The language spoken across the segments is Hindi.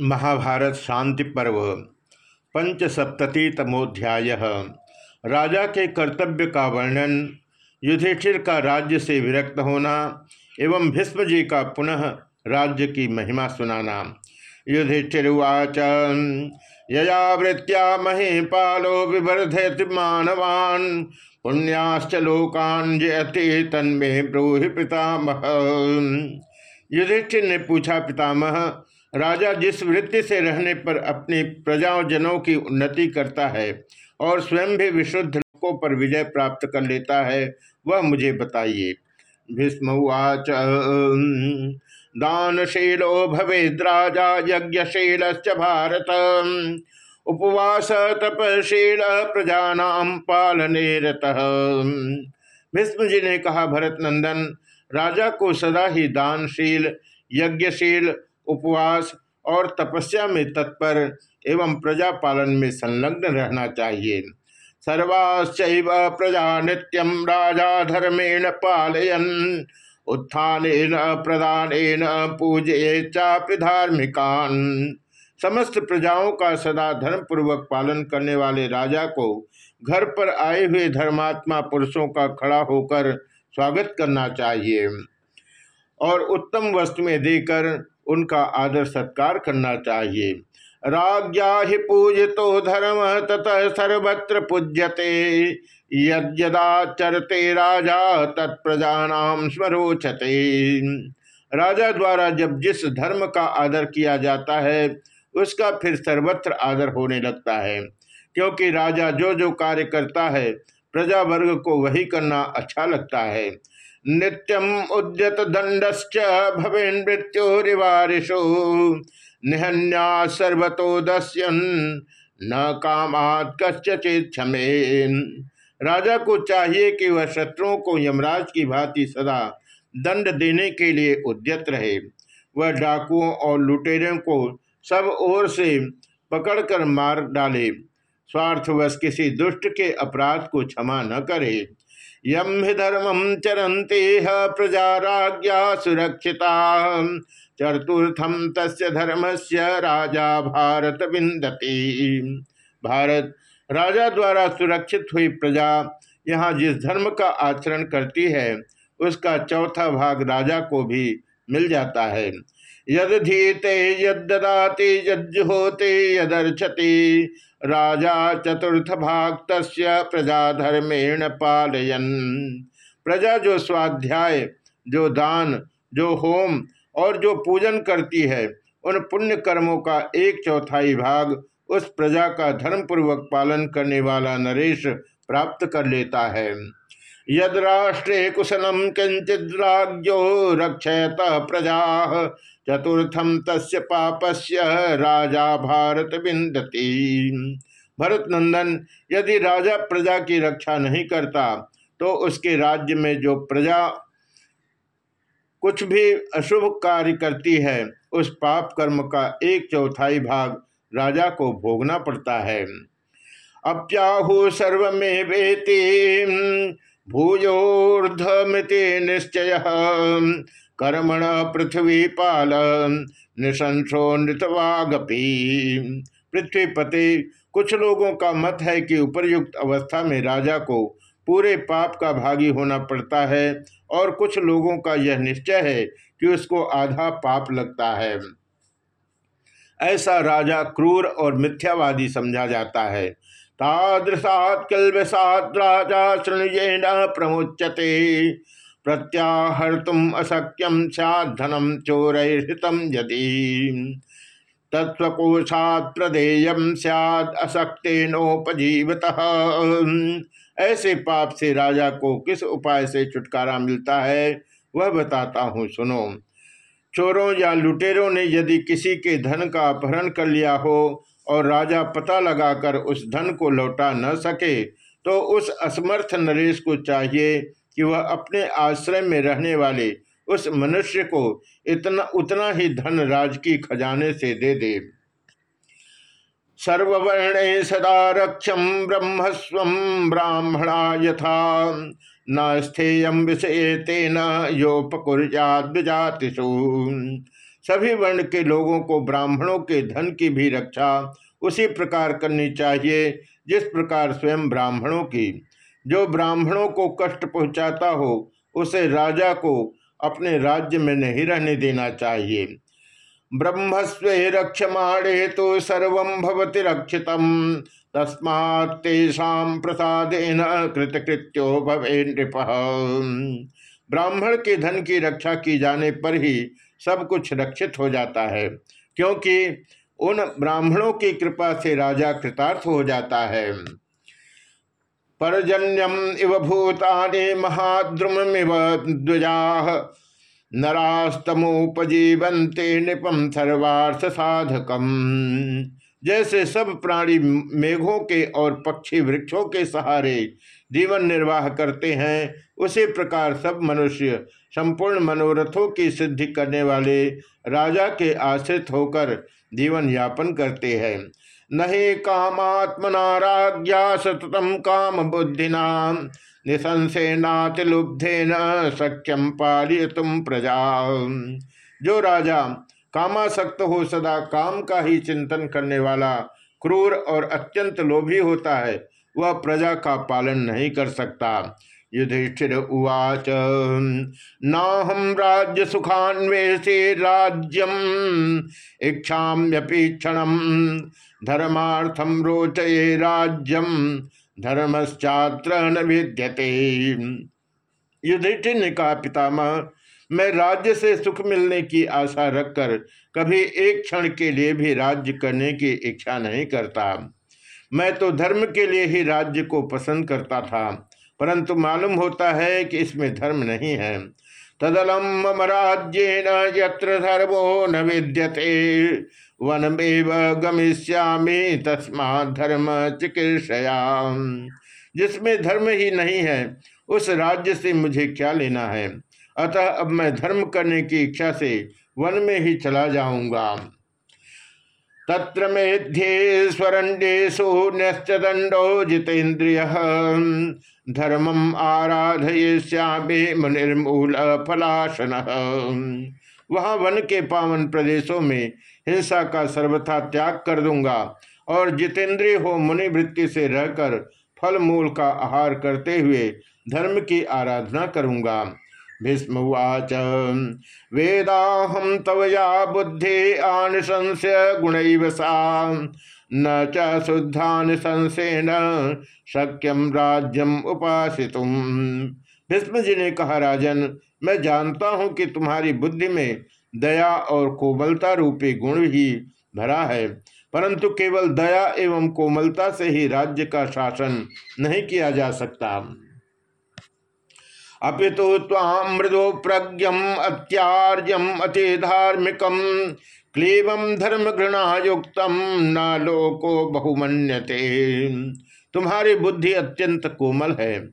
महाभारत शांति पर्व, पंचसप्ततितमोध्याय। राजा के कर्तव्य का वर्णन, युधिष्ठिर का राज्य से विरक्त होना एवं भीष्म जी का पुनः राज्य की महिमा सुनाना। युधिष्ठिर्वाच ययावृत्या महीपालो विवर्धयति मानवान्, पुण्याश्च लोकान् जयति तन्मे ब्रूहि पितामह। युधिष्ठिर ने पूछा, पितामह राजा जिस वृत्ति से रहने पर अपनी प्रजाजनों की उन्नति करता है और स्वयं भी विशुद्ध लोकों पर विजय प्राप्त कर लेता है, वह मुझे बताइए। भीष्मवाच दानशीलो भवेद्राजा यज्ञशील भारत। उपवास तपशील प्रजा पालने रतः। भीष्म जी ने कहा भरत नंदन राजा को सदा ही दानशील, यज्ञशील उपवास और तपस्या में तत्पर एवं प्रजा पालन में संलग्न रहना चाहिए। सर्वाश्चैव प्रजा नित्यम राजा धर्मेण पालयन उत्थान प्रदान पूजे चापि धार्मिकान। समस्त प्रजाओं का सदा धर्म पूर्वक पालन करने वाले राजा को घर पर आए हुए धर्मात्मा पुरुषों का खड़ा होकर स्वागत करना चाहिए। और उत्तम वस्तु में देकर उनका आदर सत्कार करना चाहिए। राज्ञा ही पूजतो धर्म ततः सर्वत्र पूज्यते। यदा चरते राजा तत्प्रजा स्मरोचते राजा द्वारा जब जिस धर्म का आदर किया जाता है, उसका फिर सर्वत्र आदर होने लगता है। क्योंकि राजा जो जो कार्य करता है, प्रजा वर्ग को वही करना अच्छा लगता है। नित्यम उद्यत दंडश्च भवेन मृत्युरिवारिषु। निहन्या सर्वतो दस्यन न कामात कश्चित क्षमेन राजा को चाहिए कि वह शत्रुओं को यमराज की भांति सदा दंड देने के लिए उद्यत रहे। वह डाकुओं और लुटेरों को सब ओर से पकड़कर मार डाले। स्वार्थवश किसी दुष्ट के अपराध को क्षमा न करे। यम हि धर्मम चरंते प्रजा राज्ञा सुरक्षिता। चतुर्थम तस्य धर्मस्य राजा भारत विंदती भारत राजा द्वारा सुरक्षित हुई प्रजा यहाँ जिस धर्म का आचरण करती है, उसका चौथा भाग राजा को भी मिल जाता है। यदधीते यदाति यज्जुहोते, यदर्चति राजा चतुर्थ भाग प्रजा धर्मेण पालयन। प्रजा जो स्वाध्याय, जो दान, जो होम और जो पूजन करती है, उन पुण्य कर्मों का एक चौथाई भाग उस प्रजा का धर्म पूर्वक पालन करने वाला नरेश प्राप्त कर लेता है। यद राष्ट्रे कुशलम किंचित राज्यो रक्षयत प्रजा चतुर्थम तस्य पापस्य राजा भारत बिंदती भरत नंदन यदि राजा प्रजा की रक्षा नहीं करता तो उसके राज्य में जो प्रजा कुछ भी अशुभ कार्य करती है, उस पाप कर्म का एक चौथाई भाग राजा को भोगना पड़ता है। अप्याहु सर्वे वेती निश्चय। कर्मण पृथ्वी पाल निशंसो नृतवागपी। पृथ्वीपति, कुछ लोगों का मत है कि उपरयुक्त अवस्था में राजा को पूरे पाप का भागी होना पड़ता है और कुछ लोगों का यह निश्चय है कि उसको आधा पाप लगता है। ऐसा राजा क्रूर और मिथ्यावादी समझा जाता है। तादृशात किलवसात राजा शृणुये न प्रमुचते प्रत्याहर्तुम अशक्यम सधनम चोरहितम यदि। तत्वकोशात प्रदेयम सैद असक्तेनोपजीवत। ऐसे पाप से राजा को किस उपाय से छुटकारा मिलता है, वह बताता हूँ, सुनो। चोरों या लुटेरों ने यदि किसी के धन का अपहरण कर लिया हो और राजा पता लगाकर उस धन को लौटा न सके तो उस असमर्थ नरेश को चाहिए कि वह अपने आश्रय में रहने वाले उस मनुष्य को इतना, उतना ही धन राजकीय खजाने से दे दे। सर्ववर्णे सदा रक्षम ब्रह्मस्व ब्राह्मणा यथा। न स्थेय विषय तेन योपकुर्यादिजातिषु सभी वर्ण के लोगों को ब्राह्मणों के धन की भी रक्षा उसी प्रकार करनी चाहिए, जिस प्रकार स्वयं ब्राह्मणों की। जो ब्राह्मणों को कष्ट पहुंचाता हो, उसे राजा को अपने राज्य में नहीं रहने देना चाहिए। ब्रह्मस्व रक्षमाणे तो सर्व भवति रक्षित तस्मात्षा प्रसादेन कृतकृत्यो भवे नृप। ब्राह्मण के धन की रक्षा की जाने पर ही सब कुछ रक्षित हो जाता है, क्योंकि उन ब्राह्मणों की कृपा से राजा कृतार्थ हो जाता है। परजन्यम इव भूतानि महाद्रुमिव द्विजा। नरास्तमोपजीवंते निपम सर्वार्थ साधकम जैसे सब प्राणी मेघों के और पक्षी वृक्षों के सहारे जीवन निर्वाह करते हैं, उसी प्रकार सब मनुष्य संपूर्ण मनोरथों की सिद्धि करने वाले राजा के आश्रित होकर जीवन यापन करते हैं। नहीं कामात्मनाराज्ञा सततम काम बुद्धिना निसंसेनातिलुब्धे न सक्यम पालिय तुम प्रजा। जो राजा कामासक्त हो, सदा काम का ही चिंतन करने वाला, क्रूर और अत्यंत लोभी होता है, वह प्रजा का पालन नहीं कर सकता। युधिष्ठिर उवाच नाहम राज्य सुखान्वेषे राज्यम इच्छाम्यपीक्षण धर्मार्थम रोचये राज्यम, धर्मश्चात्र न विद्यते। युधिष्ठिर ने कहा, पितामह, मैं राज्य से सुख मिलने की आशा रखकर कभी एक क्षण के लिए भी राज्य करने की इच्छा नहीं करता। मैं तो धर्म के लिए ही राज्य को पसंद करता था। परंतु मालूम होता है कि इसमें धर्म नहीं है। तदलम मम राज्य न यत्र धर्मो न विद्यते, वनमेव गमिष्यामी तस्मा धर्म चिकित्सया जिसमें धर्म ही नहीं है, उस राज्य से मुझे क्या लेना है? अतः अब मैं धर्म करने की इच्छा से वन में ही चला जाऊँगा। तत्र मेध्ये स्वरण्येशु न्यस्तदंडो जितेन्द्रिय। धर्मम आराधयश्यामे मुनिर्मूल फलाशन वहाँ वन के पावन प्रदेशों में हिंसा का सर्वथा त्याग कर दूँगा और जितेंद्रिय हो मुनि वृत्ति से रहकर फल मूल का आहार करते हुए धर्म की आराधना करूँगा। भीष्मवाच तव या बुद्धि आनिशंस्य गुण सा। न च शुद्धानिशंसेन शक्यम राज्यम उपासित भीष्म जी ने कहा, राजन, मैं जानता हूँ कि तुम्हारी बुद्धि में दया और कोमलता रूपी गुण ही भरा है, परंतु केवल दया एवं कोमलता से ही राज्य का शासन नहीं किया जा सकता। अपितु ताम मृदो प्रज्ञम, अत्यार्यम अति धार्मिकम क्लीवम धर्म घृणा युक्तम न लोको बहुमन्यते। तुम्हारी बुद्धि अत्यंत कोमल है।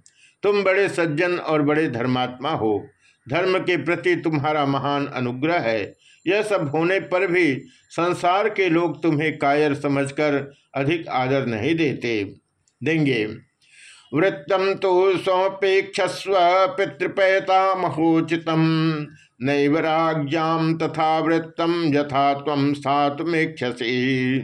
तुम बड़े सज्जन और बड़े धर्मात्मा हो। धर्म के प्रति तुम्हारा महान अनुग्रह है। यह सब होने पर भी संसार के लोग तुम्हें कायर समझकर अधिक आदर नहीं देते। देंगे। वृत्तम तो स्वपेक्षस्व पितृपयता महोचित नैवराज्ञाम तथा वृत्तम यथा तम स्थातुमेक्षसी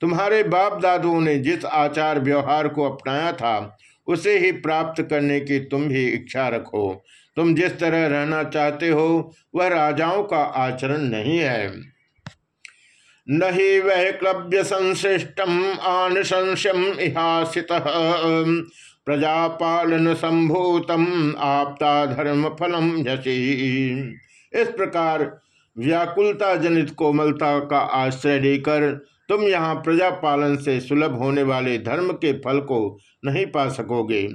तुम्हारे बाप दादुओं ने जिस आचार व्यवहार को अपनाया था, उसे ही प्राप्त करने की तुम भी इच्छा रखो। तुम जिस तरह रहना चाहते हो, वह राजाओं का आचरण नहीं है। न ही वैक्लव्य संश्रिष्टम आनुशंस्यम इहासित। प्रजापालन संभूतम आपता धर्म फलम झसी इस प्रकार व्याकुलता जनित कोमलता का आश्रय लेकर तुम यहाँ प्रजापालन से सुलभ होने वाले धर्म के फल को नहीं पा सकोगे।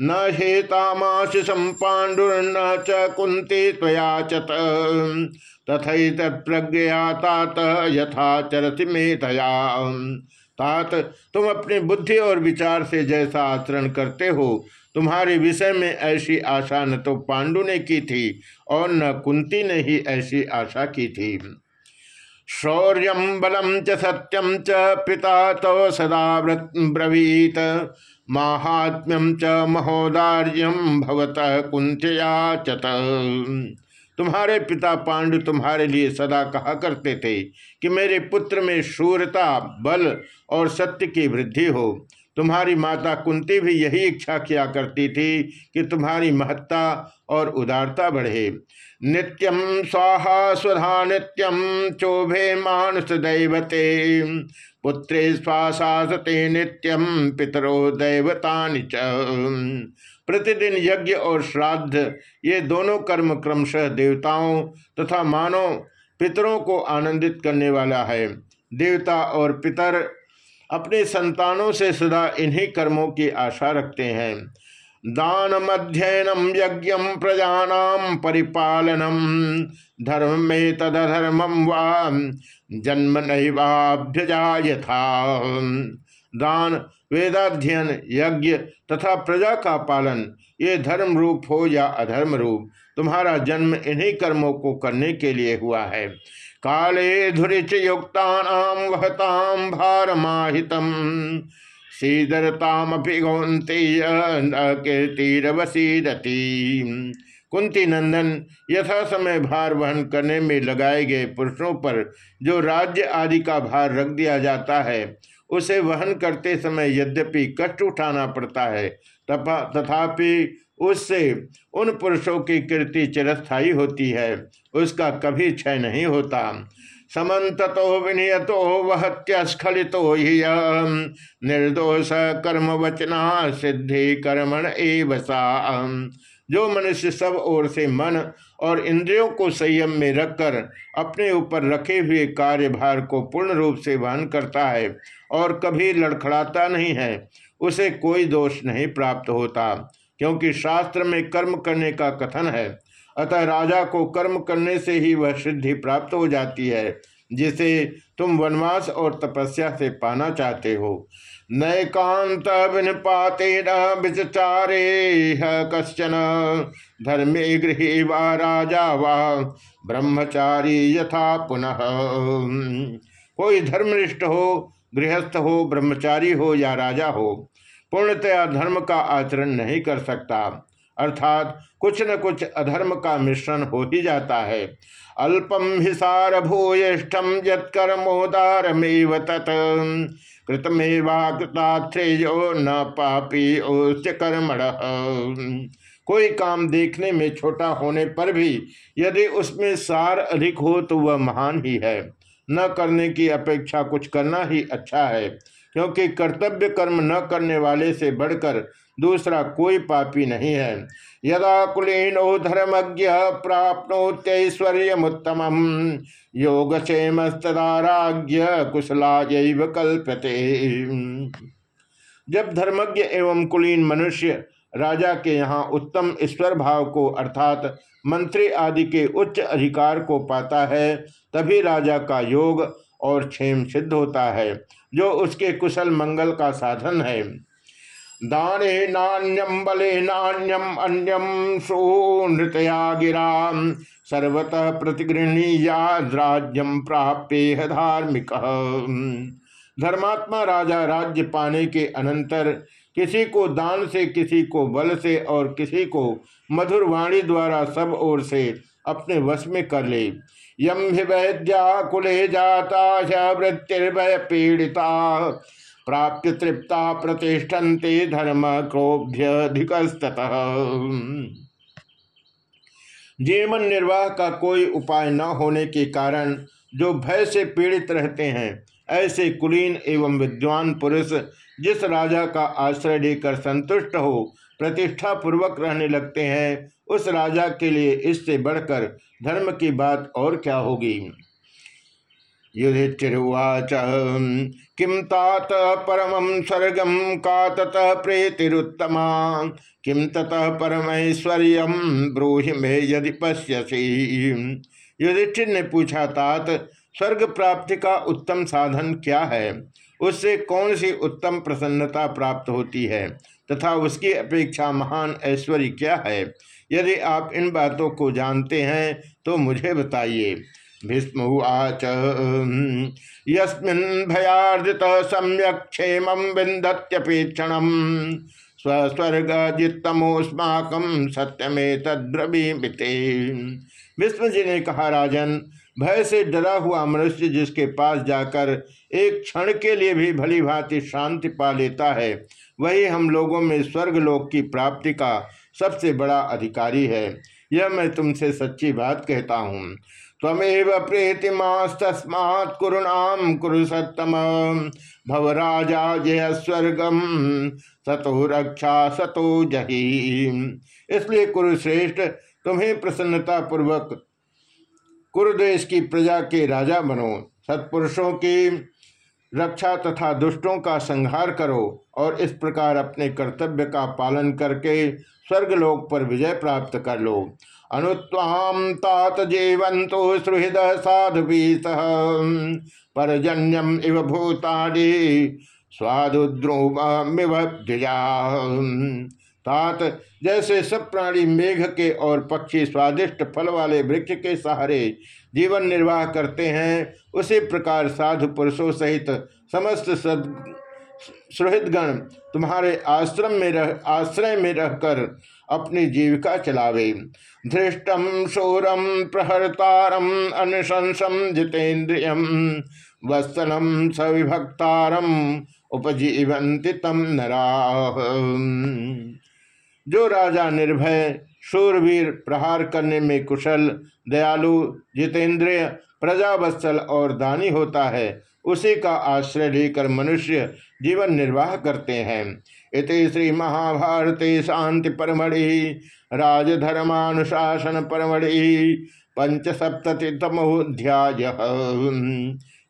न हेतामाशिषम पाण्डुर्न च कुंती त्वया चत। तथैतत्प्रज्ञया तात यथा चरति मेतया तात तुम अपनी बुद्धि और विचार से जैसा आचरण करते हो, तुम्हारे विषय में ऐसी आशा न तो पांडु ने की थी और न कुंती ने ही ऐसी आशा की थी। शौर्य बलम च सत्यम च पिता तो सदा ब्रवीत महात्म्यम च महोदार्यम भवत कुंतया चत। तुम्हारे पिता पांडु तुम्हारे लिए सदा कहा करते थे कि मेरे पुत्र में शूरता, बल और सत्य की वृद्धि हो। तुम्हारी माता कुंती भी यही इच्छा किया करती थी कि तुम्हारी महत्ता और उदारता बढ़े। नित्यम स्वाहा स्वधा नित्यम चोभे मानस दैवते। पुत्रे श्वासासते नित्यम पितरो दैवता प्रतिदिन यज्ञ और श्राद्ध, ये दोनों कर्म क्रमशः देवताओं तथा मानव पितरों को आनंदित करने वाला है। देवता और पितर अपने संतानों से सदा इन्हीं कर्मों की आशा रखते हैं। दान अध्ययनम यज्ञ प्रजानाम परिपालनम, धर्म में तदधर्मम वा जन्म नैवाभ्यजा था दान, वेदाध्ययन, यज्ञ तथा प्रजा का पालन, ये धर्म रूप हो या अधर्म रूप तुम्हारा जन्म इन्हीं कर्मों को करने के लिए हुआ है। काले धुरिच युक्ता वहताम भारमाहितम। कुंती नंदन, यथा समय भार वहन करने में लगाए गए पुरुषों पर जो राज्य आदि का भार रख दिया जाता है उसे वहन करते समय यद्यपि कष्ट उठाना पड़ता है तथापि उससे उन पुरुषों की कृति चिरस्थायी होती है, उसका कभी क्षय नहीं होता। समतो विनियतो वहत्यस्खलितो ही निर्दोष कर्म वचना सिद्धि कर्मण एव जो मनुष्य सब ओर से मन और इंद्रियों को संयम में रखकर अपने ऊपर रखे हुए कार्यभार को पूर्ण रूप से वहन करता है और कभी लड़खड़ाता नहीं है, उसे कोई दोष नहीं प्राप्त होता, क्योंकि शास्त्र में कर्म करने का कथन है। अतः राजा को कर्म करने से ही वह सिद्धि प्राप्त हो जाती है, जिसे तुम वनवास और तपस्या से पाना चाहते हो। नैकांत विनपाते विचारे कश्चन। धर्मे गृह व राजा व ब्रह्मचारी यथा पुनः। कोई धर्मनिष्ठ हो, गृहस्थ हो, ब्रह्मचारी हो या राजा हो, पूर्णतया धर्म का आचरण नहीं कर सकता। अर्थात कुछ न कुछ अधर्म का मिश्रण हो ही जाता है। अल्पम हिसार भूयिष्ठम यत्कर्मोदारमेव तत्। कृतमेवा कृतात्रेयो न पापी ओस्य कर्मण। कोई काम देखने में छोटा होने पर भी यदि उसमें सार अधिक हो तो वह महान ही है। न करने की अपेक्षा कुछ करना ही अच्छा है, क्योंकि कर्तव्य कर्म न करने वाले से बढ़कर दूसरा कोई पापी नहीं है। यदा कुलीनो धर्मज्ञ प्राप्नोत्यश्वर्यमुत्तम योग क्षेमस्तदाराज्य कुशला कल्पते। जब धर्मज्ञ एवं कुलीन मनुष्य राजा के यहाँ उत्तम ईश्वर भाव को अर्थात मंत्री आदि के उच्च अधिकार को पाता है, तभी राजा का योग और क्षेम सिद्ध होता है, जो उसके कुशल मंगल का साधन है। दाने नान्यम बले नान्यम अन्यम सुनृतया गिरा सर्वतः प्रतिगृहणीयाद राज्यम प्राप्य धार्मिक। धर्मात्मा राजा राज्य पाने के अनंतर किसी को दान से, किसी को बल से और किसी को मधुर वाणी द्वारा सब ओर से अपने वश में कर ले। यम वैद्या कुले जाता वृत्तिर्भय पीड़िता। प्राप्य तृप्ता प्रतिष्ठन्ते धर्म क्रोभ्यधिकस्तः जीवन निर्वाह का कोई उपाय न होने के कारण जो भय से पीड़ित रहते हैं, ऐसे कुलीन एवं विद्वान पुरुष जिस राजा का आश्रय लेकर संतुष्ट हो प्रतिष्ठा पूर्वक रहने लगते हैं, उस राजा के लिए इससे बढ़कर धर्म की बात और क्या होगी? युधिष्ठिर्वाच किम तात परम स्वर्गम का ततः प्रेतिरुत्तमा? किम ततः परमैश्वर्य ब्रूहि में यदि पश्यसी? युधिष्ठिर ने पूछा, तात, स्वर्ग प्राप्ति का उत्तम साधन क्या है? उससे कौन सी उत्तम प्रसन्नता प्राप्त होती है? तथा उसकी अपेक्षा महान ऐश्वर्य क्या है? यदि आप इन बातों को जानते हैं तो मुझे बताइए। भीष्मुवाच यस्मिन् भयार्जित सम्यक क्षेम विंदत्यपेक्षण स्वस्वर्ग जितमोस्माक सत्यमे तद्रवीमिते विष्णु ने कहा, राजन, भय से डरा हुआ मनुष्य जिसके पास जाकर एक क्षण के लिए भी भली भांति शांति पा लेता है, वही हम लोगों में स्वर्गलोक की प्राप्ति का सबसे बड़ा अधिकारी है। यह मैं तुमसे सच्ची बात कहता हूँ। तमेव प्रीतिमास्तस्मात् कुरुणाम कुरु सत्तम भव राजा जय स्वर्गम सतो रक्षा, सतो जही। इसलिए कुरुश्रेष्ठ, तुम्हें प्रसन्नता पूर्वक कुरुदेश की प्रजा के राजा बनो, सत्पुरुषों की रक्षा तथा दुष्टों का संहार करो और इस प्रकार अपने कर्तव्य का पालन करके स्वर्गलोक पर विजय प्राप्त कर लो। अनुत्वाम तात जीवंतो सुहृद साधु सह परजन्यम इव भूताड़ी स्वादुद्रोमिव तात जैसे सब प्राणी मेघ के और पक्षी स्वादिष्ट फल वाले वृक्ष के सहारे जीवन निर्वाह करते हैं, उसी प्रकार साधु पुरुषों सहित समस्त सद सुहृदगण तुम्हारे आश्रम में रह आश्रय में रहकर अपनी जीविका चलावे। धृष्टम शोरम प्रहरतारम अनुशंसम जितेन्द्रियम वस्तनम सविभक्तारम उपजीवंति तम जो राजा निर्भय, शूरवीर प्रहार करने में कुशल, दयालु, जितेंद्रिय, प्रजावत्सल और दानी होता है, उसी का आश्रय लेकर मनुष्य जीवन निर्वाह करते हैं। इति श्री महाभारते शांति परमढ़ि राजधर्मानुशासन परमढ़ि पंचसप्ततितमोध्याय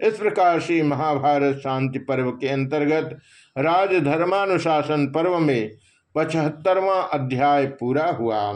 इस प्रकार श्री महाभारत शांति पर्व के अंतर्गत राजधर्मानुशासन पर्व में पचहत्तरवा अध्याय पूरा हुआ।